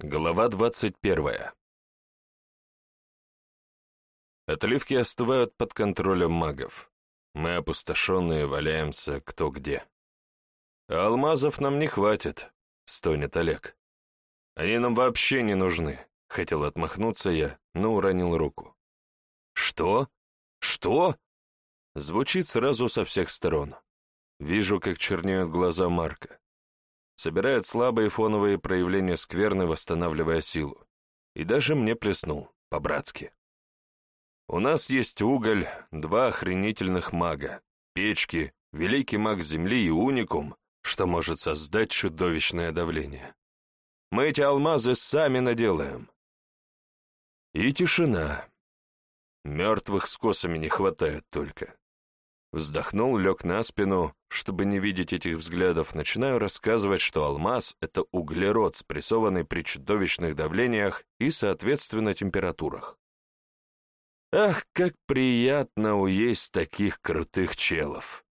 Глава двадцать первая. Отливки остывают под контролем магов. Мы опустошенные валяемся кто где. А алмазов нам не хватит, стонет Олег. Они нам вообще не нужны. Хотел отмахнуться я, но уронил руку. Что? Что? Звучит сразу со всех сторон. Вижу, как чернеют глаза Марка. Собирает слабые фоновые проявления скверны, восстанавливая силу. И даже мне плеснул, по-братски. У нас есть уголь, два охренительных мага, печки, великий маг Земли и уникум, что может создать чудовищное давление. Мы эти алмазы сами наделаем. И тишина. Мертвых с косами не хватает только. Вздохнул, лег на спину, чтобы не видеть этих взглядов, начинаю рассказывать, что алмаз — это углерод, спрессованный при чудовищных давлениях и, соответственно, температурах. Ах, как приятно уесть таких крутых челов!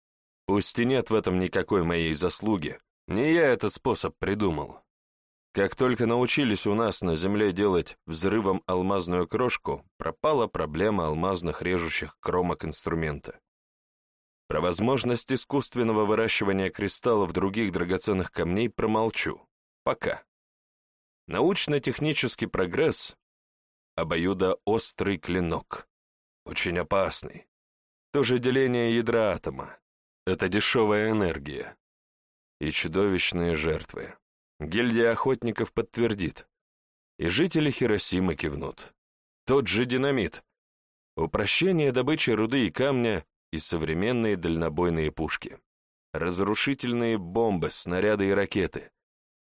Пусть и нет в этом никакой моей заслуги, не я этот способ придумал. Как только научились у нас на Земле делать взрывом алмазную крошку, пропала проблема алмазных режущих кромок инструмента. Про возможность искусственного выращивания кристаллов других драгоценных камней промолчу. Пока. Научно-технический прогресс — обоюдоострый клинок. Очень опасный. То же деление ядра атома. Это дешевая энергия. И чудовищные жертвы. Гильдия охотников подтвердит. И жители Хиросимы кивнут. Тот же динамит. Упрощение добычи руды и камня и современные дальнобойные пушки, разрушительные бомбы, снаряды и ракеты.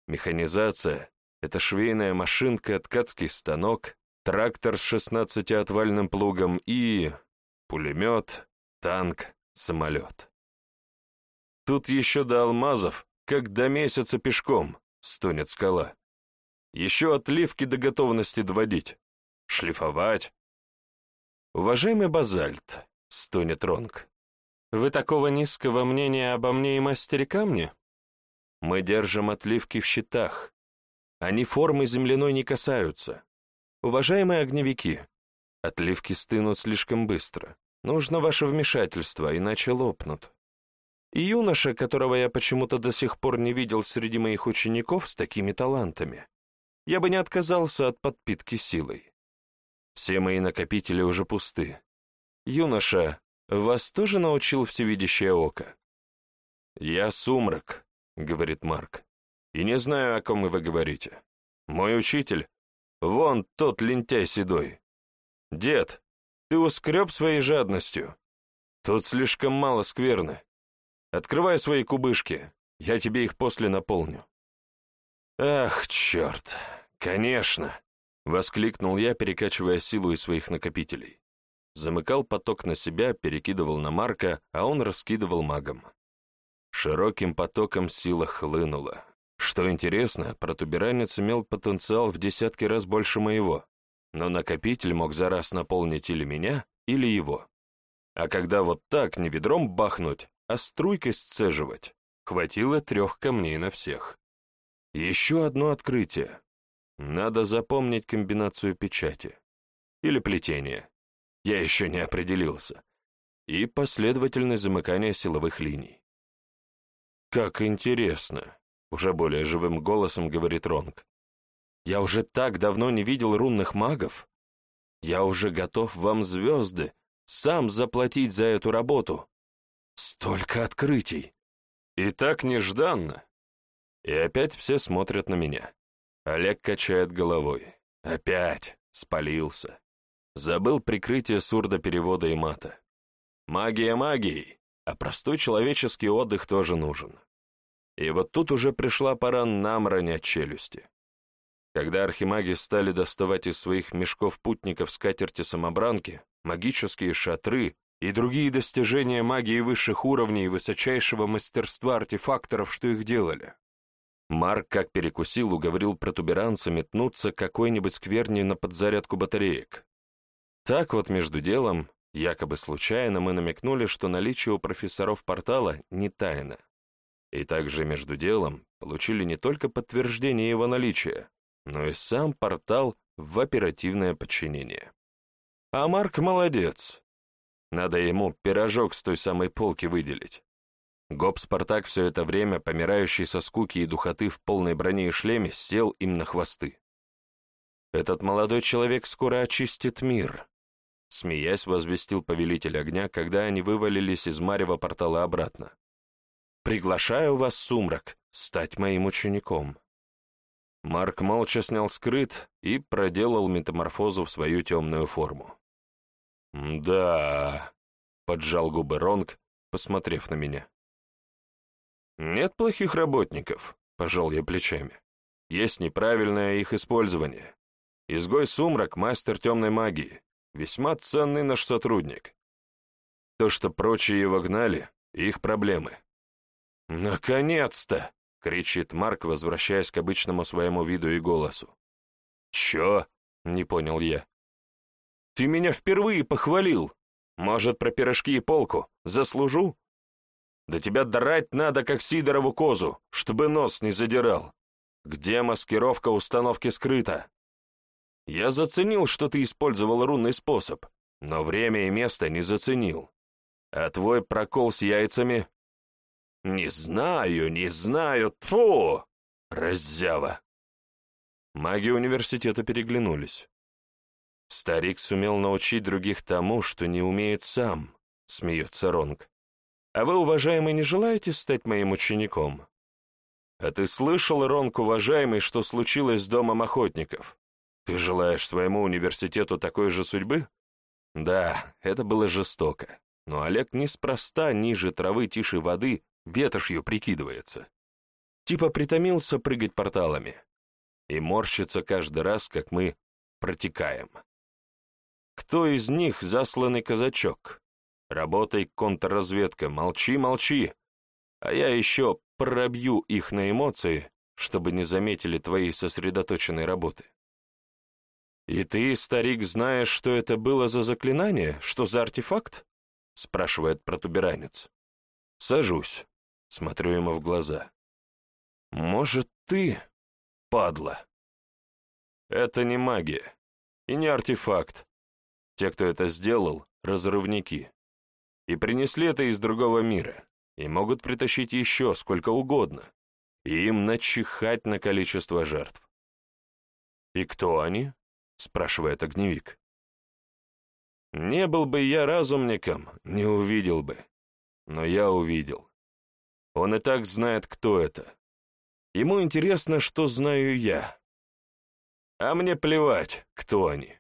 Механизация — это швейная машинка, ткацкий станок, трактор с 16-отвальным плугом и... пулемет, танк, самолет. Тут еще до алмазов, как до месяца пешком, стонет скала. Еще отливки до готовности доводить, шлифовать. Уважаемый базальт, — стонет Ронг. «Вы такого низкого мнения обо мне и мастере камня? Мы держим отливки в щитах. Они формы земляной не касаются. Уважаемые огневики, отливки стынут слишком быстро. Нужно ваше вмешательство, иначе лопнут. И юноша, которого я почему-то до сих пор не видел среди моих учеников с такими талантами, я бы не отказался от подпитки силой. Все мои накопители уже пусты. «Юноша, вас тоже научил всевидящее око?» «Я сумрак», — говорит Марк, — «и не знаю, о ком вы говорите. Мой учитель, вон тот лентяй седой. Дед, ты ускреб своей жадностью. Тут слишком мало скверны. Открывай свои кубышки, я тебе их после наполню». «Ах, черт, конечно!» — воскликнул я, перекачивая силу из своих накопителей замыкал поток на себя, перекидывал на Марка, а он раскидывал магом. Широким потоком сила хлынула. Что интересно, протуберанец имел потенциал в десятки раз больше моего, но накопитель мог за раз наполнить или меня, или его. А когда вот так, не ведром бахнуть, а струйкой сцеживать, хватило трех камней на всех. Еще одно открытие. Надо запомнить комбинацию печати. Или плетения я еще не определился, и последовательное замыкание силовых линий. «Как интересно!» — уже более живым голосом говорит Ронг. «Я уже так давно не видел рунных магов. Я уже готов вам звезды, сам заплатить за эту работу. Столько открытий! И так нежданно!» И опять все смотрят на меня. Олег качает головой. Опять спалился. Забыл прикрытие сурдоперевода и мата. Магия магией, а простой человеческий отдых тоже нужен. И вот тут уже пришла пора нам ронять челюсти. Когда архимаги стали доставать из своих мешков путников скатерти-самобранки, магические шатры и другие достижения магии высших уровней и высочайшего мастерства артефакторов, что их делали. Марк, как перекусил, уговорил протуберанца метнуться какой-нибудь скверни на подзарядку батареек, так вот между делом, якобы случайно, мы намекнули, что наличие у профессоров портала не тайна. И также между делом получили не только подтверждение его наличия, но и сам портал в оперативное подчинение. А Марк молодец. Надо ему пирожок с той самой полки выделить. Гоп Спартак все это время, помирающий со скуки и духоты в полной броне и шлеме, сел им на хвосты. Этот молодой человек скоро очистит мир. Смеясь, возвестил повелитель огня, когда они вывалились из марева портала обратно. «Приглашаю вас, Сумрак, стать моим учеником». Марк молча снял скрыт и проделал метаморфозу в свою темную форму. «Да...» — поджал губы Ронг, посмотрев на меня. «Нет плохих работников», — пожал я плечами. «Есть неправильное их использование. Изгой Сумрак — мастер темной магии, весьма ценный наш сотрудник. То, что прочие его гнали, — их проблемы». «Наконец-то!» — кричит Марк, возвращаясь к обычному своему виду и голосу. «Чё?» — не понял я. «Ты меня впервые похвалил. Может, про пирожки и полку? Заслужу?» Да тебя драть надо, как Сидорову козу, чтобы нос не задирал. Где маскировка установки скрыта? Я заценил, что ты использовал рунный способ, но время и место не заценил. А твой прокол с яйцами? Не знаю, не знаю, тфу! Раззява! Маги университета переглянулись. Старик сумел научить других тому, что не умеет сам, смеется Ронг. А вы, уважаемый, не желаете стать моим учеником? А ты слышал, Ронк, уважаемый, что случилось с домом охотников? Ты желаешь своему университету такой же судьбы? Да, это было жестоко. Но Олег неспроста ниже травы тише воды ветошью прикидывается. Типа притомился прыгать порталами. И морщится каждый раз, как мы протекаем. Кто из них засланный казачок? Работай, контрразведка, молчи, молчи. А я еще пробью их на эмоции, чтобы не заметили твоей сосредоточенной работы. «И ты, старик, знаешь, что это было за заклинание? Что за артефакт?» — спрашивает протуберанец. Сажусь, смотрю ему в глаза. «Может, ты, падла?» «Это не магия и не артефакт. Те, кто это сделал, — разрывники и принесли это из другого мира, и могут притащить еще сколько угодно, и им начихать на количество жертв. «И кто они?» — спрашивает огневик. «Не был бы я разумником, не увидел бы. Но я увидел. Он и так знает, кто это. Ему интересно, что знаю я. А мне плевать, кто они.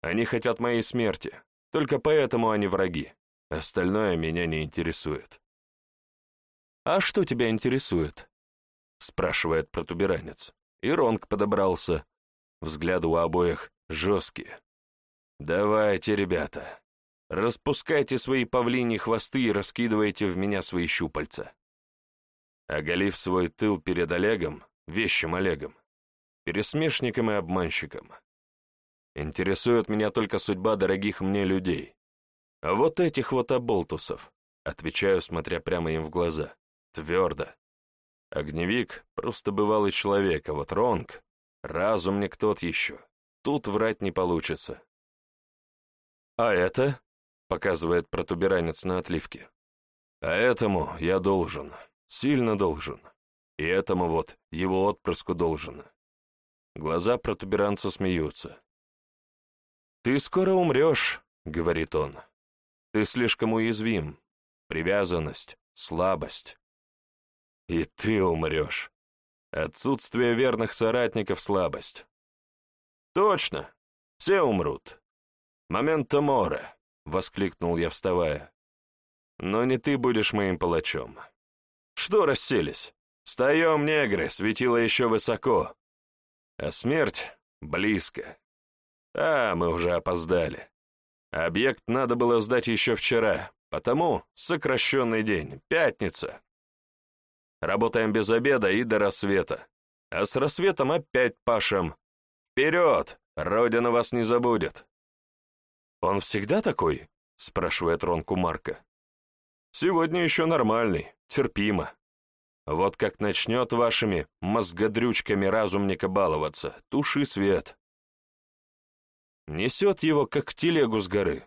Они хотят моей смерти, только поэтому они враги. Остальное меня не интересует. «А что тебя интересует?» — спрашивает протуберанец. И Ронг подобрался. Взгляды у обоих жесткие. «Давайте, ребята, распускайте свои павлиньи хвосты и раскидывайте в меня свои щупальца». Оголив свой тыл перед Олегом, вещим Олегом, пересмешником и обманщиком. Интересует меня только судьба дорогих мне людей. «Вот этих вот оболтусов», — отвечаю, смотря прямо им в глаза. Твердо. Огневик — просто бывалый человек, а вот Ронг — разумник тот еще. Тут врать не получится. «А это?» — показывает протуберанец на отливке. «А этому я должен, сильно должен. И этому вот, его отпрыску должен». Глаза протуберанца смеются. «Ты скоро умрешь», — говорит он. Ты слишком уязвим. Привязанность, слабость. И ты умрешь. Отсутствие верных соратников — слабость. Точно, все умрут. Момента море, — воскликнул я, вставая. Но не ты будешь моим палачом. Что расселись? Встаем, негры, светило еще высоко. А смерть близко. А, мы уже опоздали. Объект надо было сдать еще вчера, потому сокращенный день, пятница. Работаем без обеда и до рассвета. А с рассветом опять пашем. Вперед! Родина вас не забудет. Он всегда такой? Спрашивает Ронку Марка. Сегодня еще нормальный, терпимо. Вот как начнет вашими мозгодрючками разумника баловаться, туши свет. Несет его, как телегу с горы,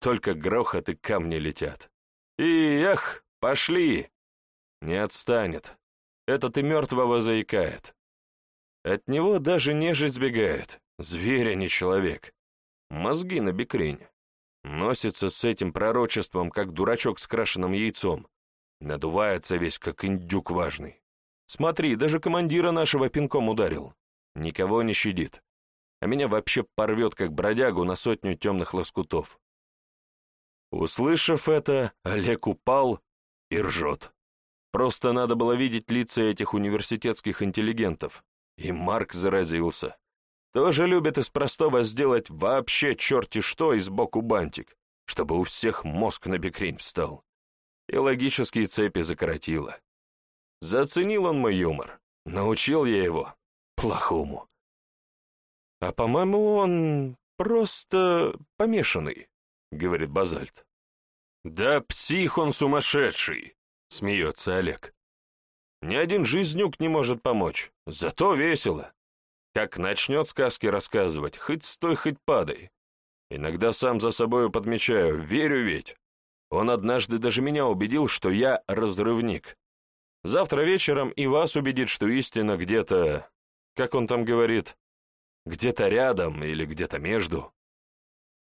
только грохот и камни летят. И, эх, пошли! Не отстанет. Этот и мертвого заикает. От него даже нежить сбегает, зверь, а не человек. Мозги на бекрень. Носится с этим пророчеством, как дурачок с крашеным яйцом. Надувается весь, как индюк важный. Смотри, даже командира нашего пинком ударил. Никого не щадит. А меня вообще порвет, как бродягу, на сотню темных лоскутов. Услышав это, Олег упал и ржет. Просто надо было видеть лица этих университетских интеллигентов. И Марк заразился. Тоже любит из простого сделать вообще черти что и сбоку бантик, чтобы у всех мозг на бекрень встал и логические цепи закоротило. Заценил он мой юмор, научил я его плохому. А по-моему, он просто помешанный, говорит Базальт. Да псих он сумасшедший, смеется Олег. Ни один жизнюк не может помочь, зато весело. Как начнет сказки рассказывать, хоть стой, хоть падай. Иногда сам за собою подмечаю, верю ведь. Он однажды даже меня убедил, что я разрывник. Завтра вечером и вас убедит, что истина где-то, как он там говорит, где-то рядом или где-то между.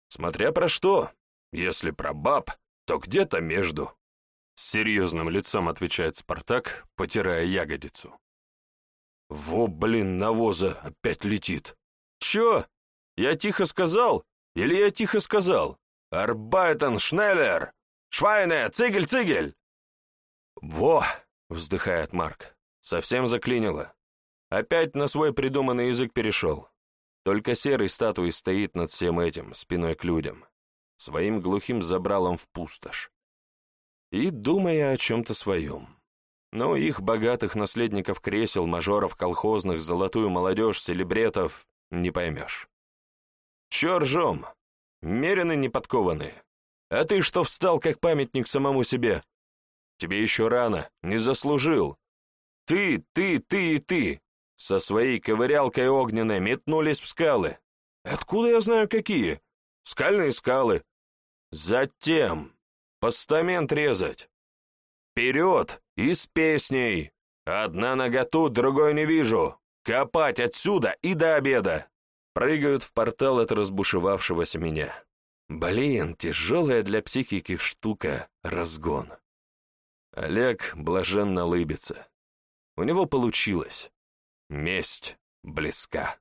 Смотря про что. Если про баб, то где-то между. С серьезным лицом отвечает Спартак, потирая ягодицу. Во, блин, навоза опять летит. Чё? Я тихо сказал? Или я тихо сказал? Арбайтен Шнеллер! Швайне, цигель, цигель!» «Во!» — вздыхает Марк. «Совсем заклинило. Опять на свой придуманный язык перешел. Только серый статуей стоит над всем этим, спиной к людям, своим глухим забралом в пустошь. И думая о чем-то своем. Но их богатых наследников кресел, мажоров колхозных, золотую молодежь, селебретов не поймешь. Че ржем? Мерены неподкованные. А ты что встал, как памятник самому себе? Тебе еще рано, не заслужил. Ты, ты, ты и ты со своей ковырялкой огненной метнулись в скалы. Откуда я знаю какие? Скальные скалы. Затем постамент резать. Вперед и с песней. Одна нога тут, другой не вижу. Копать отсюда и до обеда. Прыгают в портал от разбушевавшегося меня. Блин, тяжелая для психики штука — разгон. Олег блаженно лыбится. У него получилось. Месть близка.